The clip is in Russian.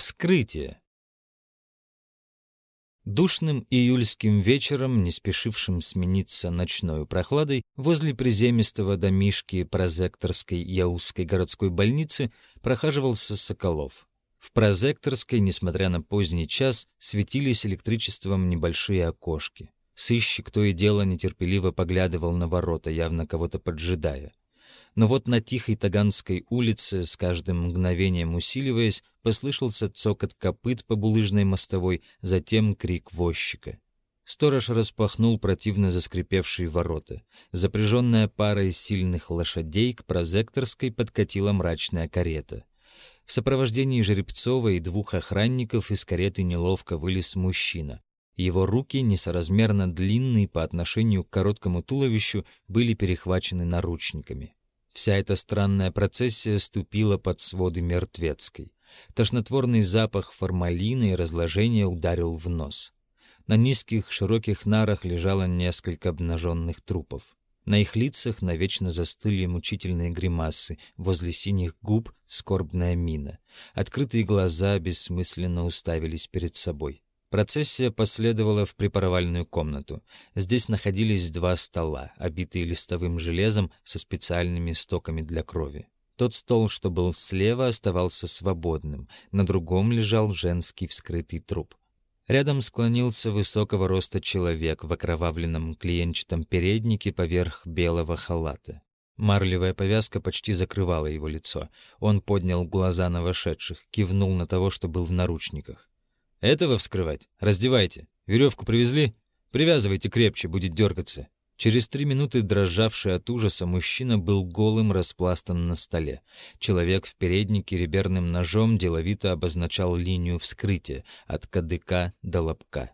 Вскрытие. Душным июльским вечером, не спешившим смениться ночной прохладой, возле приземистого домишки прозекторской Яузской городской больницы прохаживался Соколов. В прозекторской, несмотря на поздний час, светились электричеством небольшие окошки. Сыщик то и дело нетерпеливо поглядывал на ворота, явно кого-то поджидая. Но вот на тихой Таганской улице, с каждым мгновением усиливаясь, послышался цокот копыт по булыжной мостовой, затем крик возчика. Сторож распахнул противно заскрипевшие ворота. Запряженная парой сильных лошадей к прозекторской подкатила мрачная карета. В сопровождении Жеребцова и двух охранников из кареты неловко вылез мужчина. Его руки, несоразмерно длинные по отношению к короткому туловищу, были перехвачены наручниками. Вся эта странная процессия ступила под своды мертвецкой. Тошнотворный запах формалина и разложения ударил в нос. На низких широких нарах лежало несколько обнаженных трупов. На их лицах навечно застыли мучительные гримасы, возле синих губ скорбная мина. Открытые глаза бессмысленно уставились перед собой. Процессия последовала в припаровальную комнату. Здесь находились два стола, обитые листовым железом со специальными стоками для крови. Тот стол, что был слева, оставался свободным, на другом лежал женский вскрытый труп. Рядом склонился высокого роста человек в окровавленном клиенчатом переднике поверх белого халата. Марлевая повязка почти закрывала его лицо. Он поднял глаза на вошедших, кивнул на того, что был в наручниках. Этого вскрывать? Раздевайте. Веревку привезли? Привязывайте крепче, будет дергаться. Через три минуты, дрожавший от ужаса, мужчина был голым распластан на столе. Человек в переднике реберным ножом деловито обозначал линию вскрытия от кадыка до лобка.